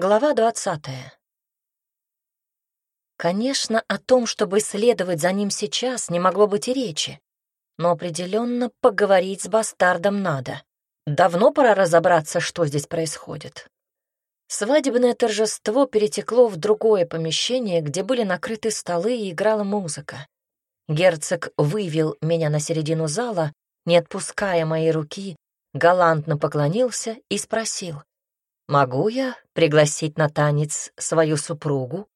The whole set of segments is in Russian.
Глава двадцатая. Конечно, о том, чтобы следовать за ним сейчас, не могло быть и речи. Но определенно поговорить с бастардом надо. Давно пора разобраться, что здесь происходит. Свадебное торжество перетекло в другое помещение, где были накрыты столы и играла музыка. Герцог вывел меня на середину зала, не отпуская моей руки, галантно поклонился и спросил. «Могу я пригласить на танец свою супругу?»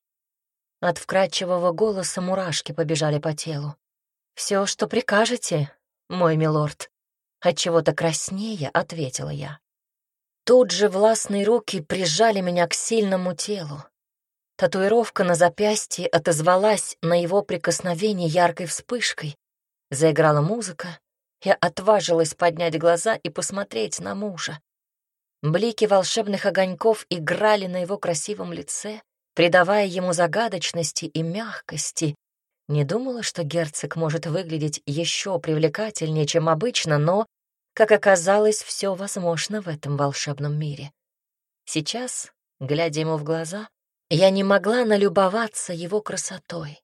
От вкрадчивого голоса мурашки побежали по телу. «Все, что прикажете, мой милорд», — отчего-то краснее ответила я. Тут же властные руки прижали меня к сильному телу. Татуировка на запястье отозвалась на его прикосновение яркой вспышкой. Заиграла музыка. Я отважилась поднять глаза и посмотреть на мужа. Блики волшебных огоньков играли на его красивом лице, придавая ему загадочности и мягкости. Не думала, что герцог может выглядеть еще привлекательнее, чем обычно, но, как оказалось, все возможно в этом волшебном мире. Сейчас, глядя ему в глаза, я не могла налюбоваться его красотой.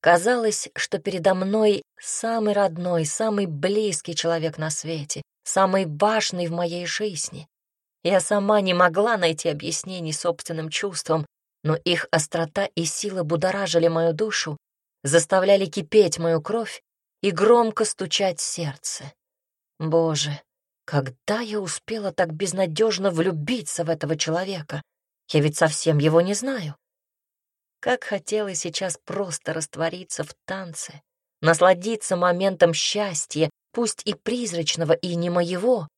Казалось, что передо мной самый родной, самый близкий человек на свете, самый важный в моей жизни. Я сама не могла найти объяснений собственным чувствам, но их острота и сила будоражили мою душу, заставляли кипеть мою кровь и громко стучать сердце. Боже, когда я успела так безнадежно влюбиться в этого человека? Я ведь совсем его не знаю. Как хотела сейчас просто раствориться в танце, насладиться моментом счастья, пусть и призрачного, и не моего,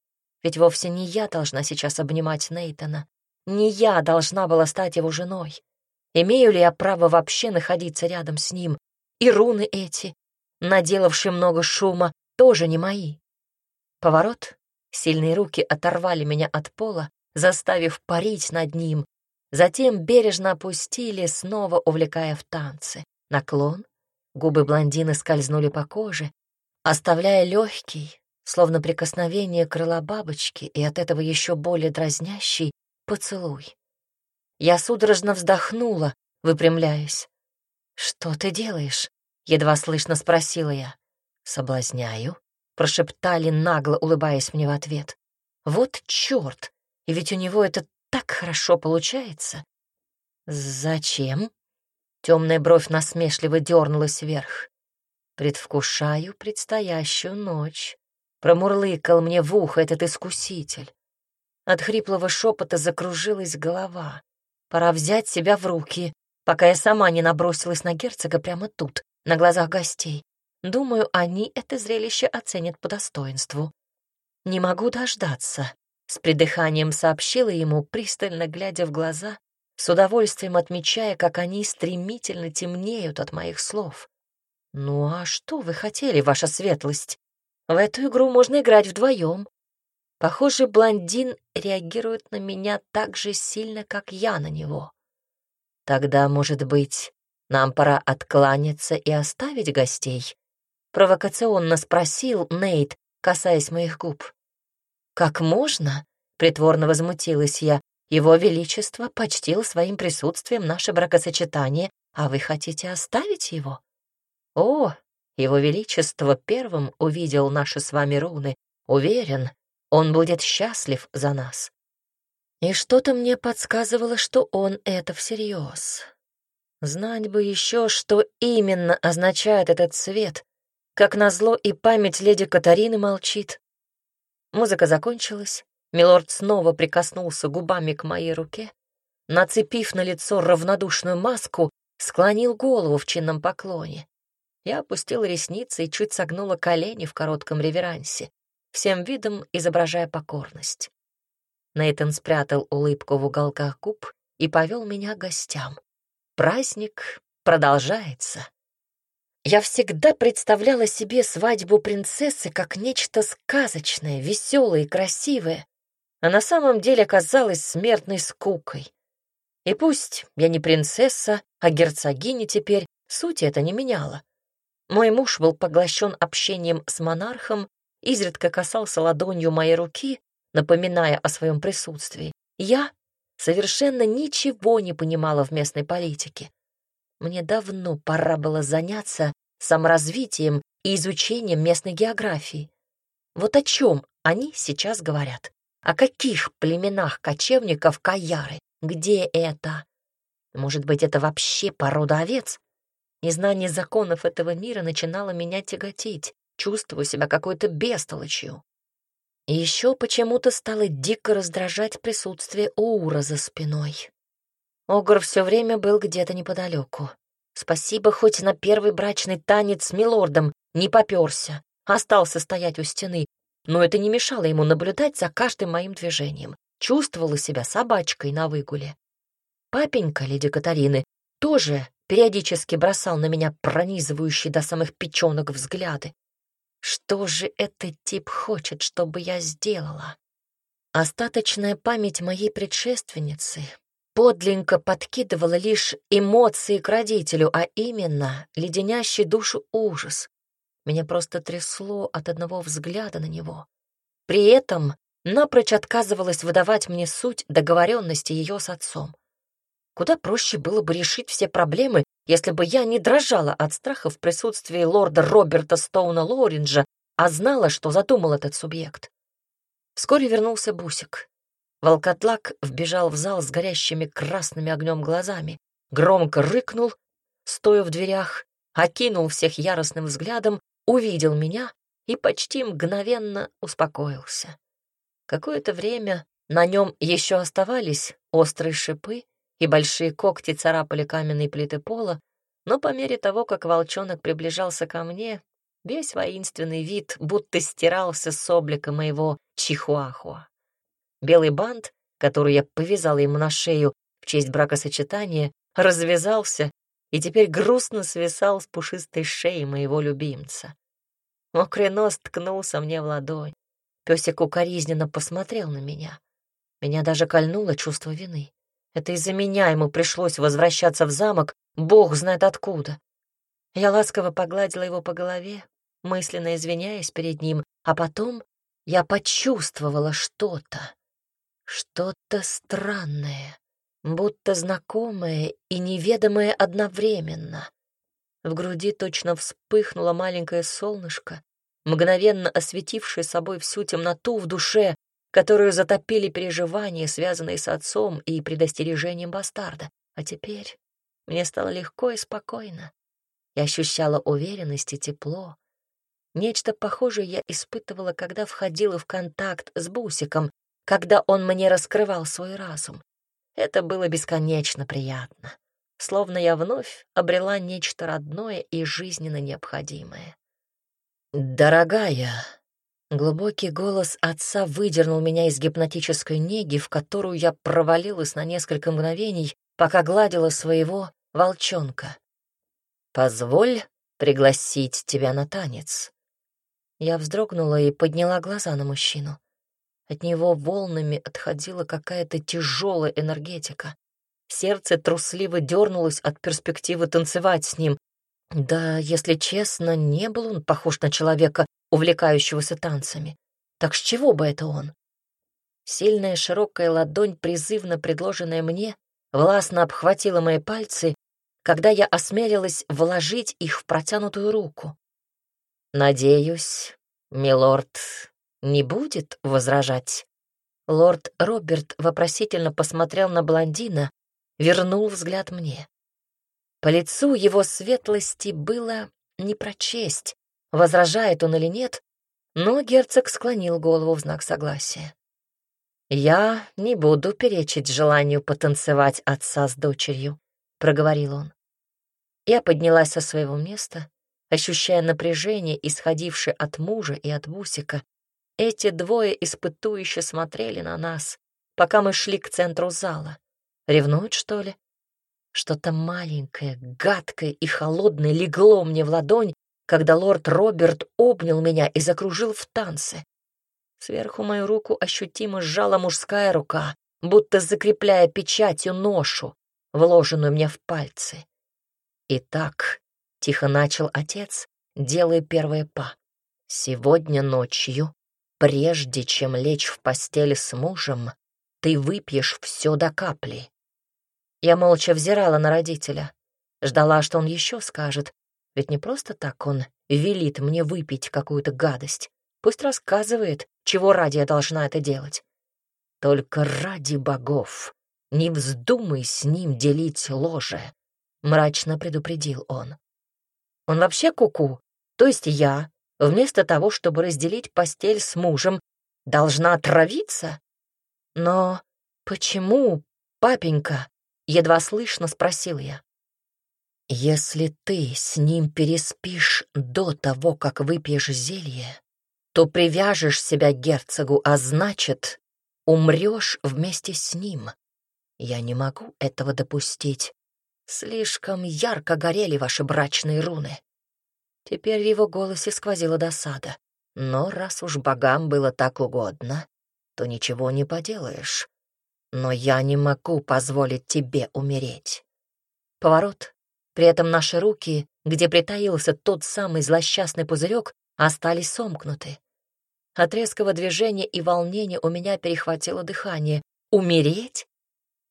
ведь вовсе не я должна сейчас обнимать Нейтана. Не я должна была стать его женой. Имею ли я право вообще находиться рядом с ним? И руны эти, наделавшие много шума, тоже не мои. Поворот. Сильные руки оторвали меня от пола, заставив парить над ним. Затем бережно опустили, снова увлекая в танцы. Наклон. Губы блондины скользнули по коже, оставляя легкий, словно прикосновение крыла бабочки и от этого еще более дразнящий поцелуй. Я судорожно вздохнула, выпрямляясь. «Что ты делаешь?» — едва слышно спросила я. «Соблазняю», — прошептали нагло, улыбаясь мне в ответ. «Вот черт! И ведь у него это так хорошо получается!» «Зачем?» Темная бровь насмешливо дернулась вверх. «Предвкушаю предстоящую ночь», Промурлыкал мне в ухо этот искуситель. От хриплого шепота закружилась голова. Пора взять себя в руки, пока я сама не набросилась на герцога прямо тут, на глазах гостей. Думаю, они это зрелище оценят по достоинству. «Не могу дождаться», — с придыханием сообщила ему, пристально глядя в глаза, с удовольствием отмечая, как они стремительно темнеют от моих слов. «Ну а что вы хотели, ваша светлость?» В эту игру можно играть вдвоем. Похоже, блондин реагирует на меня так же сильно, как я на него. Тогда, может быть, нам пора откланяться и оставить гостей? Провокационно спросил Нейт, касаясь моих губ. Как можно? Притворно возмутилась я. Его Величество почтил своим присутствием наше бракосочетание, а вы хотите оставить его? О, его Величество первым увидел наши с вами руны. Уверен, он будет счастлив за нас. И что-то мне подсказывало, что он это всерьез. Знать бы еще, что именно означает этот цвет. Как назло, и память леди Катарины молчит. Музыка закончилась. Милорд снова прикоснулся губами к моей руке. Нацепив на лицо равнодушную маску, склонил голову в чинном поклоне. Я опустила ресницы и чуть согнула колени в коротком реверансе, всем видом изображая покорность. Нейтан спрятал улыбку в уголках губ и повел меня к гостям. Праздник продолжается. Я всегда представляла себе свадьбу принцессы как нечто сказочное, веселое и красивое, а на самом деле оказалась смертной скукой. И пусть я не принцесса, а герцогиня теперь, сути это не меняло. Мой муж был поглощен общением с монархом, изредка касался ладонью моей руки, напоминая о своем присутствии. Я совершенно ничего не понимала в местной политике. Мне давно пора было заняться саморазвитием и изучением местной географии. Вот о чем они сейчас говорят? О каких племенах кочевников Каяры? Где это? Может быть, это вообще порода овец? Незнание законов этого мира начинало меня тяготить. Чувствую себя какой-то бестолочью. И еще почему-то стало дико раздражать присутствие Ура за спиной. Огр все время был где-то неподалеку. Спасибо, хоть на первый брачный танец с милордом не попёрся, остался стоять у стены, но это не мешало ему наблюдать за каждым моим движением. Чувствовала себя собачкой на выгуле. Папенька леди Катарины тоже периодически бросал на меня пронизывающие до самых печенок взгляды. Что же этот тип хочет, чтобы я сделала? Остаточная память моей предшественницы подлинно подкидывала лишь эмоции к родителю, а именно леденящий душу ужас. Меня просто трясло от одного взгляда на него. При этом напрочь отказывалась выдавать мне суть договоренности ее с отцом. Куда проще было бы решить все проблемы, если бы я не дрожала от страха в присутствии лорда Роберта Стоуна Лоринджа, а знала, что задумал этот субъект. Вскоре вернулся Бусик. Волкотлак вбежал в зал с горящими красными огнем глазами, громко рыкнул, стоя в дверях, окинул всех яростным взглядом увидел меня и почти мгновенно успокоился. Какое-то время на нем еще оставались острые шипы, и большие когти царапали каменные плиты пола, но по мере того, как волчонок приближался ко мне, весь воинственный вид будто стирался с облика моего чихуахуа. Белый бант, который я повязала ему на шею в честь бракосочетания, развязался и теперь грустно свисал с пушистой шеи моего любимца. Мокрый нос ткнулся мне в ладонь. Песик укоризненно посмотрел на меня. Меня даже кольнуло чувство вины. Это из-за меня ему пришлось возвращаться в замок, бог знает откуда. Я ласково погладила его по голове, мысленно извиняясь перед ним, а потом я почувствовала что-то, что-то странное будто знакомое и неведомое одновременно. В груди точно вспыхнуло маленькое солнышко, мгновенно осветившее собой всю темноту в душе, которую затопили переживания, связанные с отцом и предостережением бастарда. А теперь мне стало легко и спокойно. Я ощущала уверенность и тепло. Нечто похожее я испытывала, когда входила в контакт с Бусиком, когда он мне раскрывал свой разум. Это было бесконечно приятно, словно я вновь обрела нечто родное и жизненно необходимое. «Дорогая!» Глубокий голос отца выдернул меня из гипнотической неги, в которую я провалилась на несколько мгновений, пока гладила своего волчонка. «Позволь пригласить тебя на танец». Я вздрогнула и подняла глаза на мужчину. От него волнами отходила какая-то тяжелая энергетика. Сердце трусливо дернулось от перспективы танцевать с ним. Да, если честно, не был он похож на человека, увлекающегося танцами. Так с чего бы это он? Сильная широкая ладонь, призывно предложенная мне, властно обхватила мои пальцы, когда я осмелилась вложить их в протянутую руку. «Надеюсь, милорд не будет возражать?» Лорд Роберт вопросительно посмотрел на блондина, вернул взгляд мне. По лицу его светлости было не прочесть, возражает он или нет, но герцог склонил голову в знак согласия. «Я не буду перечить желанию потанцевать отца с дочерью», — проговорил он. Я поднялась со своего места, ощущая напряжение, исходившее от мужа и от Бусика, эти двое испытующе смотрели на нас, пока мы шли к центру зала. Ревнуют, что ли? Что-то маленькое, гадкое и холодное легло мне в ладонь, когда лорд Роберт обнял меня и закружил в танце. Сверху мою руку ощутимо сжала мужская рука, будто закрепляя печатью ношу, вложенную мне в пальцы. «Итак», — тихо начал отец, делая первое па, — «сегодня ночью Прежде чем лечь в постель с мужем, ты выпьешь все до капли. Я молча взирала на родителя, ждала, что он еще скажет, ведь не просто так он велит мне выпить какую-то гадость. Пусть рассказывает, чего ради я должна это делать. Только ради богов не вздумай с ним делить ложе, — мрачно предупредил он. Он вообще куку, -ку, то есть я, вместо того, чтобы разделить постель с мужем, должна отравиться? Но почему, папенька? Едва слышно спросил я. Если ты с ним переспишь до того, как выпьешь зелье, то привяжешь себя к герцогу, а значит, умрешь вместе с ним. Я не могу этого допустить. Слишком ярко горели ваши брачные руны. Теперь в его голосе сквозила досада. Но раз уж богам было так угодно, то ничего не поделаешь. Но я не могу позволить тебе умереть. Поворот. При этом наши руки, где притаился тот самый злосчастный пузырек, остались сомкнуты. От резкого движения и волнения у меня перехватило дыхание. Умереть?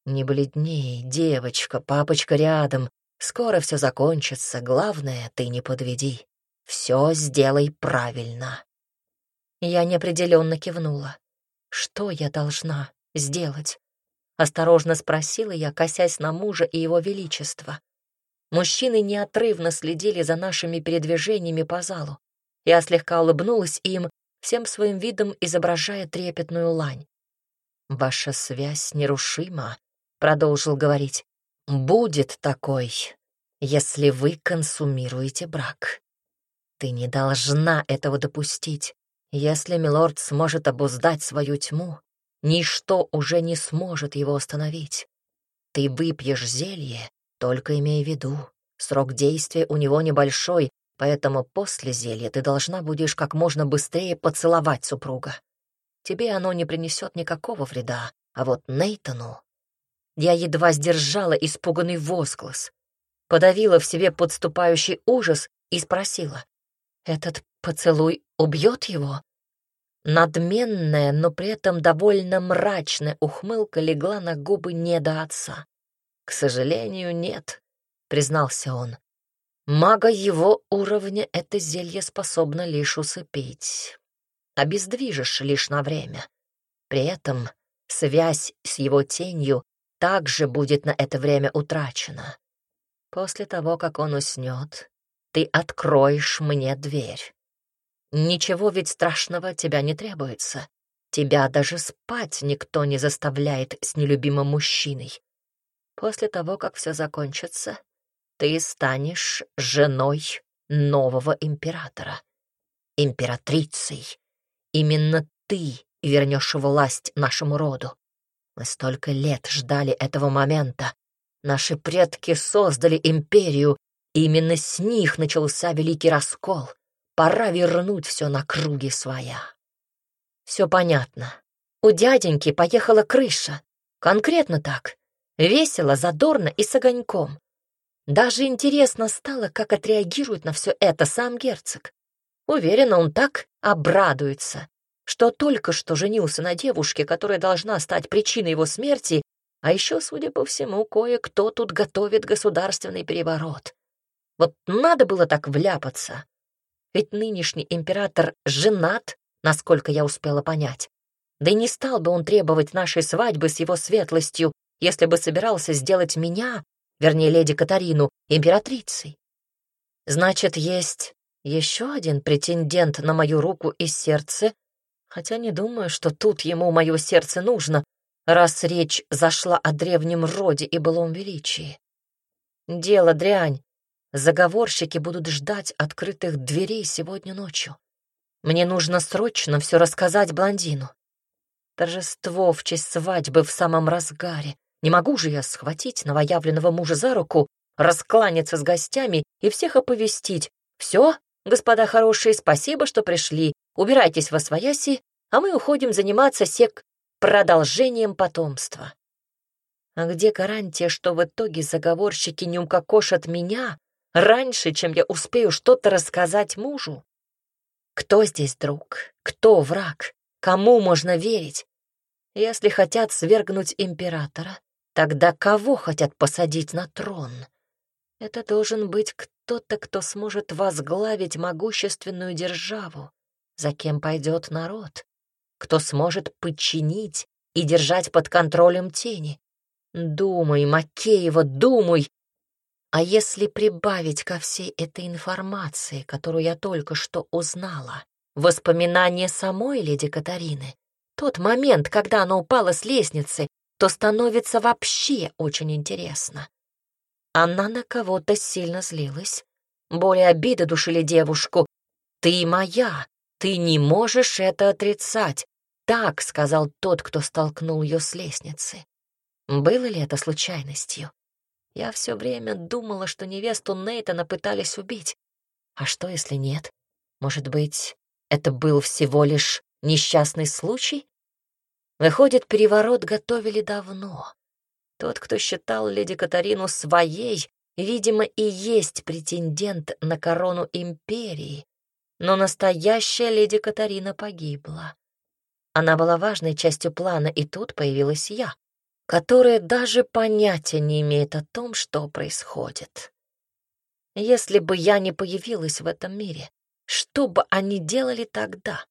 Не бледней, девочка, папочка рядом. Скоро все закончится, главное, ты не подведи. Все сделай правильно. Я неопределенно кивнула. Что я должна сделать? Осторожно спросила я, косясь на мужа и его величество. Мужчины неотрывно следили за нашими передвижениями по залу. Я слегка улыбнулась им, всем своим видом изображая трепетную лань. «Ваша связь нерушима», — продолжил говорить. «Будет такой, если вы консумируете брак. Ты не должна этого допустить. Если милорд сможет обуздать свою тьму, ничто уже не сможет его остановить. Ты выпьешь зелье, только имей в виду, срок действия у него небольшой, поэтому после зелья ты должна будешь как можно быстрее поцеловать супруга. Тебе оно не принесет никакого вреда, а вот Нейтану... Я едва сдержала испуганный возглас, подавила в себе подступающий ужас и спросила, «Этот поцелуй убьет его?» Надменная, но при этом довольно мрачная ухмылка легла на губы не до отца. «К сожалению, нет», — признался он. «Мага его уровня это зелье способно лишь усыпить. Обездвижишь лишь на время. При этом связь с его тенью также будет на это время утрачена. После того, как он уснет, ты откроешь мне дверь. Ничего ведь страшного тебя не требуется. Тебя даже спать никто не заставляет с нелюбимым мужчиной. После того, как все закончится, ты станешь женой нового императора, императрицей. Именно ты вернешь власть нашему роду. Мы столько лет ждали этого момента. Наши предки создали империю, и именно с них начался великий раскол. Пора вернуть все на круги своя. Все понятно. У дяденьки поехала крыша. Конкретно так. Весело, задорно и с огоньком. Даже интересно стало, как отреагирует на все это сам герцог. Уверена, он так обрадуется, что только что женился на девушке, которая должна стать причиной его смерти, а еще, судя по всему, кое-кто тут готовит государственный переворот. Вот надо было так вляпаться. Ведь нынешний император женат, насколько я успела понять. Да и не стал бы он требовать нашей свадьбы с его светлостью, если бы собирался сделать меня, вернее, леди Катарину, императрицей. Значит, есть еще один претендент на мою руку и сердце, хотя не думаю, что тут ему мое сердце нужно, раз речь зашла о древнем роде и былом величии. Дело дрянь, Заговорщики будут ждать открытых дверей сегодня ночью. Мне нужно срочно все рассказать блондину. Торжество в честь свадьбы в самом разгаре. Не могу же я схватить новоявленного мужа за руку, раскланяться с гостями и всех оповестить. Все, господа хорошие, спасибо, что пришли. Убирайтесь во свояси, а мы уходим заниматься сек продолжением потомства. А где гарантия, что в итоге заговорщики не укокошат меня, раньше, чем я успею что-то рассказать мужу. Кто здесь друг? Кто враг? Кому можно верить? Если хотят свергнуть императора, тогда кого хотят посадить на трон? Это должен быть кто-то, кто сможет возглавить могущественную державу, за кем пойдет народ, кто сможет подчинить и держать под контролем тени. Думай, Макеева, думай! А если прибавить ко всей этой информации, которую я только что узнала, воспоминания самой леди Катарины, тот момент, когда она упала с лестницы, то становится вообще очень интересно. Она на кого-то сильно злилась. Более обиды душили девушку. «Ты моя, ты не можешь это отрицать», — так сказал тот, кто столкнул ее с лестницы. Было ли это случайностью? Я все время думала, что невесту Нейтана пытались убить. А что, если нет? Может быть, это был всего лишь несчастный случай? Выходит, переворот готовили давно. Тот, кто считал леди Катарину своей, видимо, и есть претендент на корону империи. Но настоящая леди Катарина погибла. Она была важной частью плана, и тут появилась я, которая даже понятия не имеет о том, что происходит. Если бы я не появилась в этом мире, что бы они делали тогда?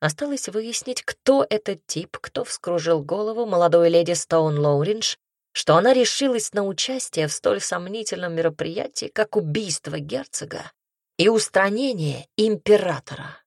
Осталось выяснить, кто этот тип, кто вскружил голову молодой леди Стоун Лоуринж, что она решилась на участие в столь сомнительном мероприятии, как убийство герцога и устранение императора.